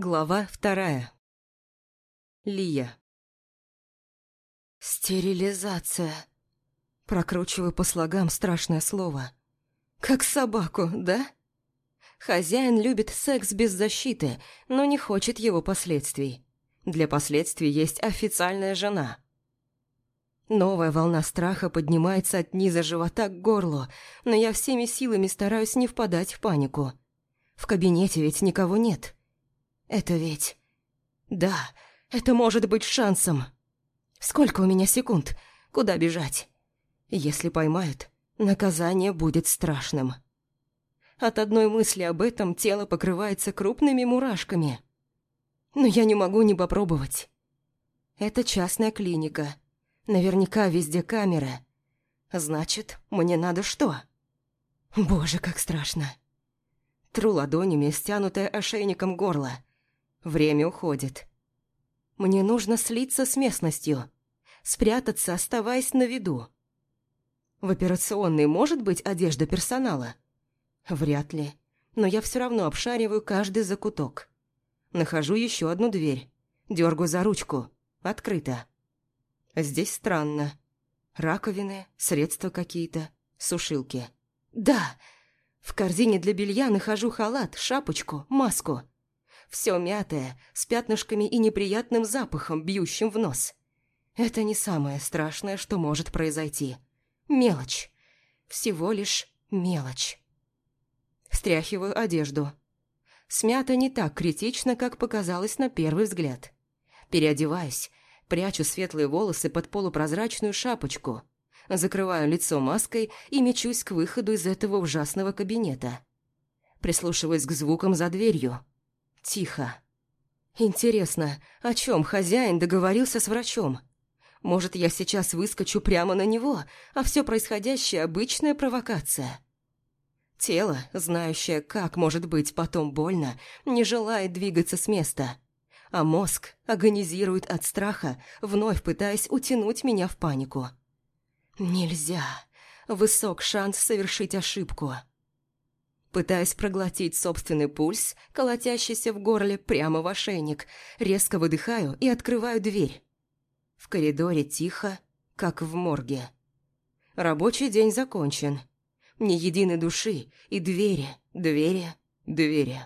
Глава вторая. Лия. Стерилизация. Прокручиваю по слогам страшное слово. Как собаку, да? Хозяин любит секс без защиты, но не хочет его последствий. Для последствий есть официальная жена. Новая волна страха поднимается от низа живота к горлу, но я всеми силами стараюсь не впадать в панику. В кабинете ведь никого нет. Это ведь... Да, это может быть шансом. Сколько у меня секунд? Куда бежать? Если поймают, наказание будет страшным. От одной мысли об этом тело покрывается крупными мурашками. Но я не могу не попробовать. Это частная клиника. Наверняка везде камеры. Значит, мне надо что? Боже, как страшно. Тру ладонями, стянутое ошейником горло. Время уходит. Мне нужно слиться с местностью, спрятаться, оставаясь на виду. В операционной может быть одежда персонала? Вряд ли, но я все равно обшариваю каждый закуток. Нахожу еще одну дверь, дергаю за ручку, открыто. Здесь странно. Раковины, средства какие-то, сушилки. Да, в корзине для белья нахожу халат, шапочку, маску – все мятое, с пятнышками и неприятным запахом, бьющим в нос. Это не самое страшное, что может произойти. Мелочь. Всего лишь мелочь. Стряхиваю одежду. Смята не так критично, как показалось на первый взгляд. Переодеваюсь, прячу светлые волосы под полупрозрачную шапочку, закрываю лицо маской и мечусь к выходу из этого ужасного кабинета. Прислушиваюсь к звукам за дверью. Тихо. Интересно, о чем хозяин договорился с врачом? Может, я сейчас выскочу прямо на него, а все происходящее – обычная провокация? Тело, знающее, как может быть потом больно, не желает двигаться с места. А мозг агонизирует от страха, вновь пытаясь утянуть меня в панику. Нельзя. Высок шанс совершить ошибку. Пытаясь проглотить собственный пульс, колотящийся в горле прямо в ошейник, резко выдыхаю и открываю дверь. В коридоре тихо, как в морге. Рабочий день закончен. Ни единой души и двери, двери, двери.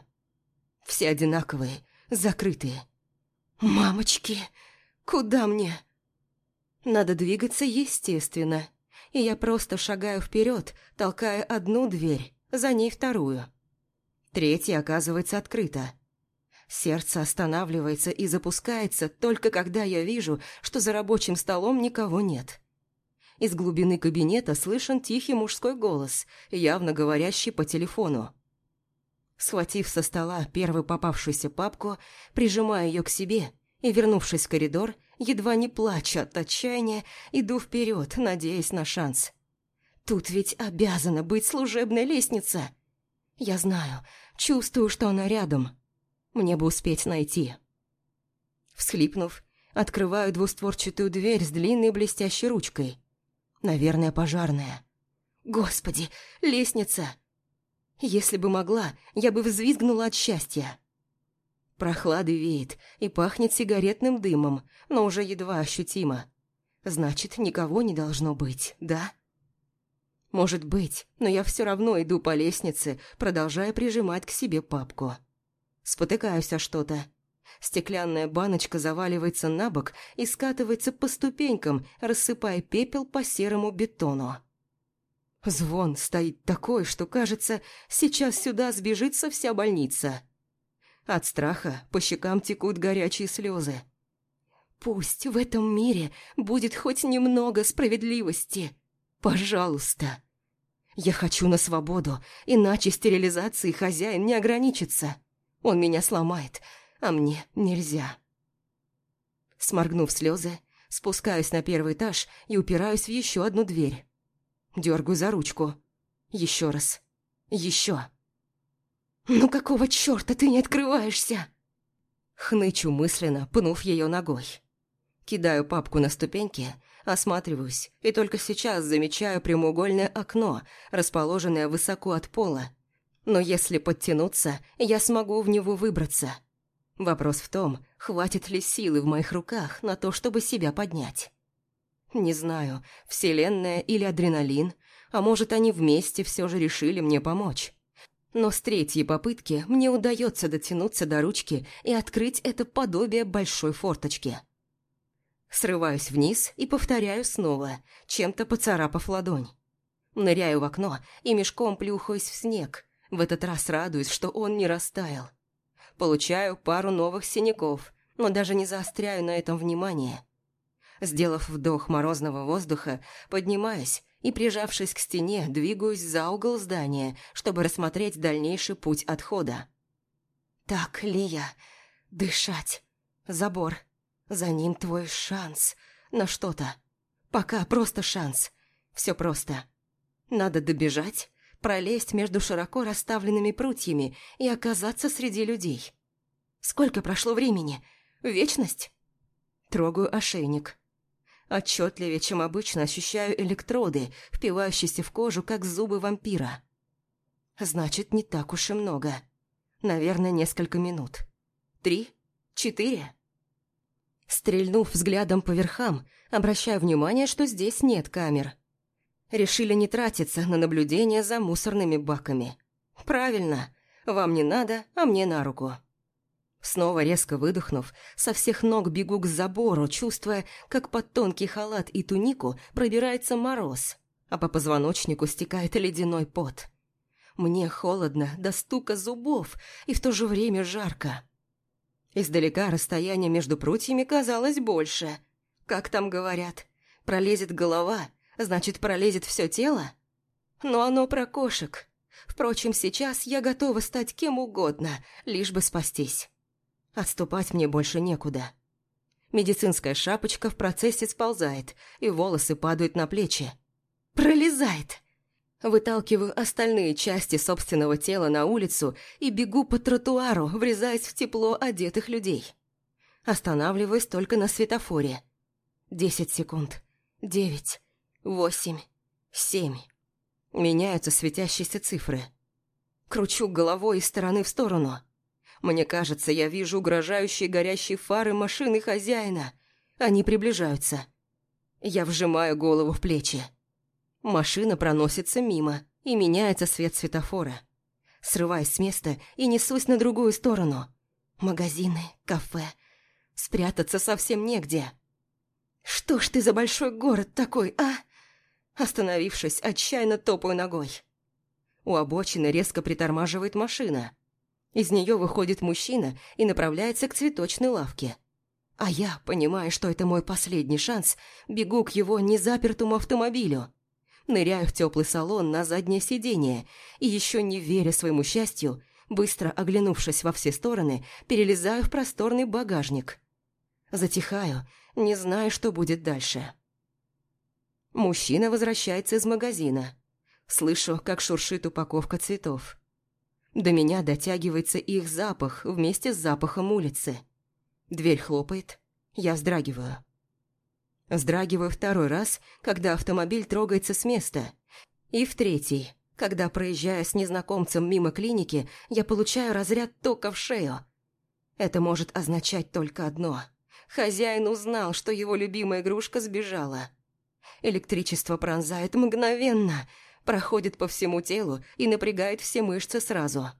Все одинаковые, закрытые. «Мамочки, куда мне?» Надо двигаться естественно, и я просто шагаю вперед, толкая одну дверь, за ней вторую. Третья оказывается открыта. Сердце останавливается и запускается только когда я вижу, что за рабочим столом никого нет. Из глубины кабинета слышен тихий мужской голос, явно говорящий по телефону. Схватив со стола первую попавшуюся папку, прижимаю ее к себе и, вернувшись в коридор, едва не плача от отчаяния, иду вперед, надеясь на шанс. Тут ведь обязана быть служебная лестница. Я знаю, чувствую, что она рядом. Мне бы успеть найти. Всхлипнув, открываю двустворчатую дверь с длинной блестящей ручкой. Наверное, пожарная. Господи, лестница! Если бы могла, я бы взвизгнула от счастья. Прохлады веет и пахнет сигаретным дымом, но уже едва ощутимо. Значит, никого не должно быть, да? Может быть, но я все равно иду по лестнице, продолжая прижимать к себе папку. Спотыкаюсь о что-то. Стеклянная баночка заваливается на бок и скатывается по ступенькам, рассыпая пепел по серому бетону. Звон стоит такой, что, кажется, сейчас сюда сбежится вся больница. От страха по щекам текут горячие слезы. Пусть в этом мире будет хоть немного справедливости. Пожалуйста. Я хочу на свободу, иначе стерилизации хозяин не ограничится. Он меня сломает, а мне нельзя. Сморгнув слезы, спускаюсь на первый этаж и упираюсь в еще одну дверь. Дергаю за ручку. Еще раз. Еще. «Ну какого черта ты не открываешься?» Хнычу мысленно, пнув ее ногой. Кидаю папку на ступеньки Осматриваюсь, и только сейчас замечаю прямоугольное окно, расположенное высоко от пола. Но если подтянуться, я смогу в него выбраться. Вопрос в том, хватит ли силы в моих руках на то, чтобы себя поднять. Не знаю, вселенная или адреналин, а может, они вместе все же решили мне помочь. Но с третьей попытки мне удается дотянуться до ручки и открыть это подобие большой форточки. Срываюсь вниз и повторяю снова, чем-то поцарапав ладонь. Ныряю в окно и мешком плюхаюсь в снег, в этот раз радуюсь, что он не растаял. Получаю пару новых синяков, но даже не заостряю на этом внимание. Сделав вдох морозного воздуха, поднимаюсь и, прижавшись к стене, двигаюсь за угол здания, чтобы рассмотреть дальнейший путь отхода. «Так, Лия, дышать. Забор. За ним твой шанс на что-то. Пока просто шанс. Все просто. Надо добежать, пролезть между широко расставленными прутьями и оказаться среди людей. Сколько прошло времени? Вечность?» Трогаю ошейник. Отчетливее, чем обычно, ощущаю электроды, впивающиеся в кожу, как зубы вампира. Значит, не так уж и много. Наверное, несколько минут. Три? Четыре? Стрельнув взглядом по верхам, обращаю внимание, что здесь нет камер. Решили не тратиться на наблюдение за мусорными баками. Правильно, вам не надо, а мне на руку. Снова резко выдохнув, со всех ног бегу к забору, чувствуя, как под тонкий халат и тунику пробирается мороз, а по позвоночнику стекает ледяной пот. Мне холодно до стука зубов и в то же время жарко. Издалека расстояние между прутьями казалось больше. Как там говорят, пролезет голова, значит пролезет все тело? Но оно про кошек. Впрочем, сейчас я готова стать кем угодно, лишь бы спастись. Отступать мне больше некуда. Медицинская шапочка в процессе сползает, и волосы падают на плечи. Пролезает! Выталкиваю остальные части собственного тела на улицу и бегу по тротуару, врезаясь в тепло одетых людей. Останавливаюсь только на светофоре. Десять секунд. Девять. Восемь. Семь. Меняются светящиеся цифры. Кручу головой из стороны в сторону – мне кажется, я вижу угрожающие горящие фары машины хозяина. Они приближаются. Я вжимаю голову в плечи. Машина проносится мимо, и меняется свет светофора. Срываюсь с места и несусь на другую сторону. Магазины, кафе. Спрятаться совсем негде. «Что ж ты за большой город такой, а?» Остановившись, отчаянно топаю ногой. У обочины резко притормаживает машина. Из нее выходит мужчина и направляется к цветочной лавке. А я, понимая, что это мой последний шанс, бегу к его незапертому автомобилю. Ныряю в теплый салон на заднее сиденье и, еще не веря своему счастью, быстро оглянувшись во все стороны, перелезаю в просторный багажник. Затихаю, не зная, что будет дальше. Мужчина возвращается из магазина. Слышу, как шуршит упаковка цветов. До меня дотягивается их запах вместе с запахом улицы. Дверь хлопает, я вздрагиваю. Вздрагиваю второй раз, когда автомобиль трогается с места. И в третий, когда, проезжая с незнакомцем мимо клиники, я получаю разряд тока в шею. Это может означать только одно. Хозяин узнал, что его любимая игрушка сбежала. Электричество пронзает мгновенно – проходит по всему телу и напрягает все мышцы сразу.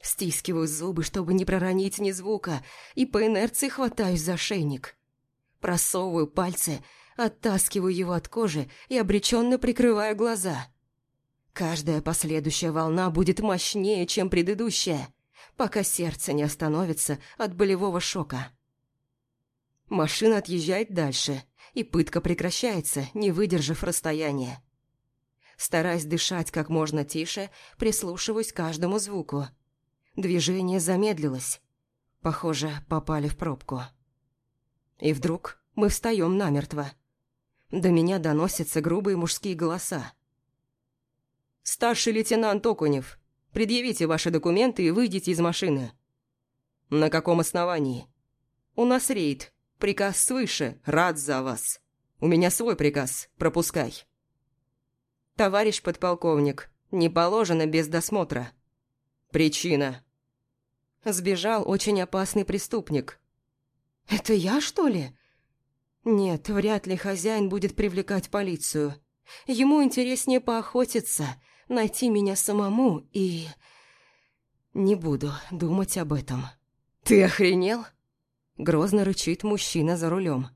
Стискиваю зубы, чтобы не проронить ни звука, и по инерции хватаюсь за шейник. Просовываю пальцы, оттаскиваю его от кожи и обреченно прикрываю глаза. Каждая последующая волна будет мощнее, чем предыдущая, пока сердце не остановится от болевого шока. Машина отъезжает дальше, и пытка прекращается, не выдержав расстояния. Стараясь дышать как можно тише, прислушиваюсь к каждому звуку. Движение замедлилось. Похоже, попали в пробку. И вдруг мы встаем намертво. До меня доносятся грубые мужские голоса. «Старший лейтенант Окунев, предъявите ваши документы и выйдите из машины». «На каком основании?» «У нас рейд. Приказ свыше. Рад за вас. У меня свой приказ. Пропускай». «Товарищ подполковник, не положено без досмотра». «Причина?» Сбежал очень опасный преступник. Это я, что ли? Нет, вряд ли хозяин будет привлекать полицию. Ему интереснее поохотиться, найти меня самому и... Не буду думать об этом. «Ты охренел?» Грозно рычит мужчина за рулем.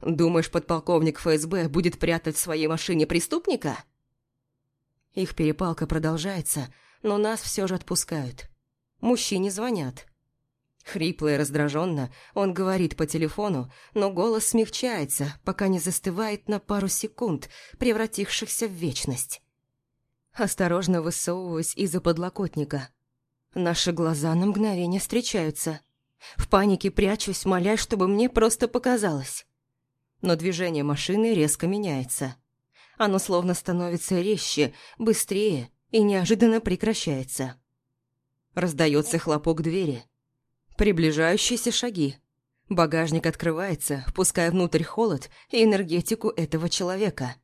«Думаешь, подполковник ФСБ будет прятать в своей машине преступника?» Их перепалка продолжается, но нас все же отпускают. Мужчине звонят. Хрипло и раздраженно он говорит по телефону, но голос смягчается, пока не застывает на пару секунд, превратившихся в вечность. Осторожно высовываюсь из-за подлокотника. Наши глаза на мгновение встречаются. В панике прячусь, молясь, чтобы мне просто показалось. Но движение машины резко меняется. Оно словно становится резче, быстрее и неожиданно прекращается. Раздается хлопок двери. Приближающиеся шаги. Багажник открывается, впуская внутрь холод и энергетику этого человека.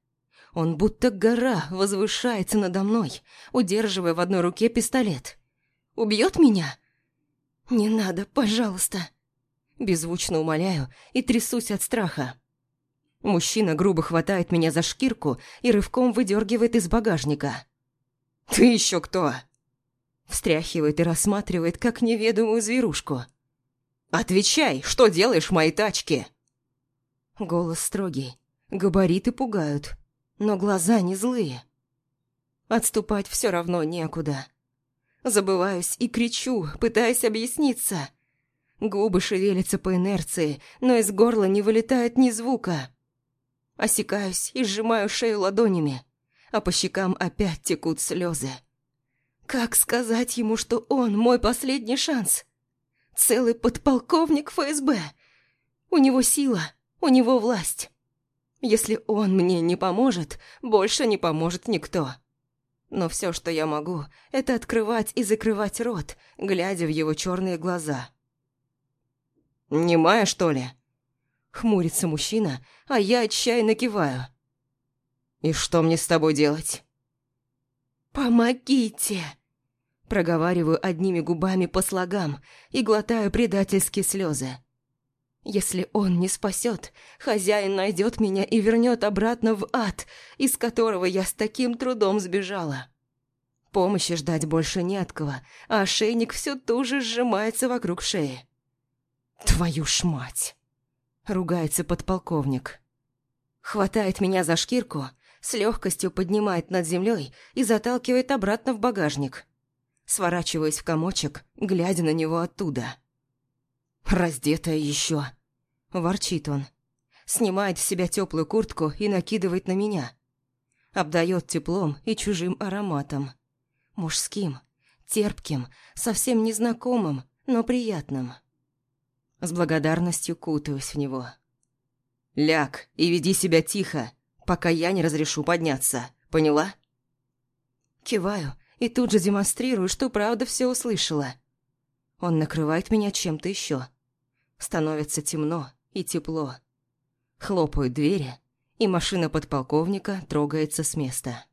Он будто гора возвышается надо мной, удерживая в одной руке пистолет. «Убьет меня?» «Не надо, пожалуйста!» Беззвучно умоляю и трясусь от страха. Мужчина грубо хватает меня за шкирку и рывком выдергивает из багажника. «Ты еще кто?» Встряхивает и рассматривает, как неведомую зверушку. «Отвечай, что делаешь в моей тачке?» Голос строгий, габариты пугают, но глаза не злые. Отступать все равно некуда. Забываюсь и кричу, пытаясь объясниться. Губы шевелятся по инерции, но из горла не вылетает ни звука. Осекаюсь и сжимаю шею ладонями, а по щекам опять текут слезы. Как сказать ему, что он мой последний шанс? Целый подполковник ФСБ. У него сила, у него власть. Если он мне не поможет, больше не поможет никто. Но все, что я могу, это открывать и закрывать рот, глядя в его черные глаза. «Немая, что ли?» Хмурится мужчина, а я отчаянно киваю. «И что мне с тобой делать?» «Помогите!» Проговариваю одними губами по слогам и глотаю предательские слезы. Если он не спасет, хозяин найдет меня и вернет обратно в ад, из которого я с таким трудом сбежала. Помощи ждать больше не от кого, а ошейник все туже сжимается вокруг шеи. «Твою ж мать!» — ругается подполковник. Хватает меня за шкирку, с легкостью поднимает над землей и заталкивает обратно в багажник. Сворачиваюсь в комочек, глядя на него оттуда. «Раздетая еще!» – ворчит он. Снимает с себя теплую куртку и накидывает на меня. Обдает теплом и чужим ароматом. Мужским, терпким, совсем незнакомым, но приятным. С благодарностью кутаюсь в него. «Ляг и веди себя тихо, пока я не разрешу подняться, поняла?» Киваю и тут же демонстрирую, что правда все услышала. Он накрывает меня чем-то еще. Становится темно и тепло. Хлопают двери, и машина подполковника трогается с места.